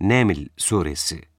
Nemil suresi